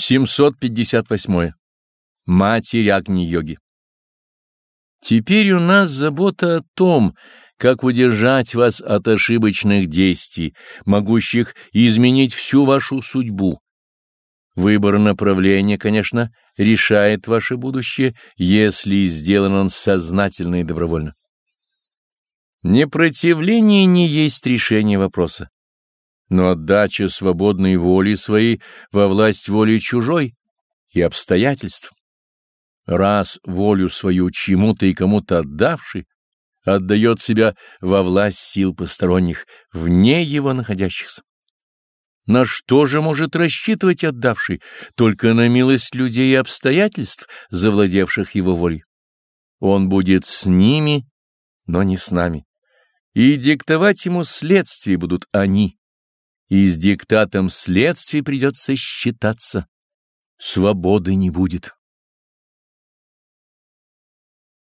758. Матерь Агни-йоги Теперь у нас забота о том, как удержать вас от ошибочных действий, могущих изменить всю вашу судьбу. Выбор направления, конечно, решает ваше будущее, если сделан он сознательно и добровольно. Непротивление не есть решение вопроса, но отдача свободной воли своей во власть воли чужой и обстоятельств. Раз волю свою чему-то и кому-то отдавший, отдает себя во власть сил посторонних, вне его находящихся. На что же может рассчитывать отдавший? Только на милость людей и обстоятельств, завладевших его волей. Он будет с ними, но не с нами. И диктовать ему следствия будут они. И с диктатом следствий придется считаться. Свободы не будет.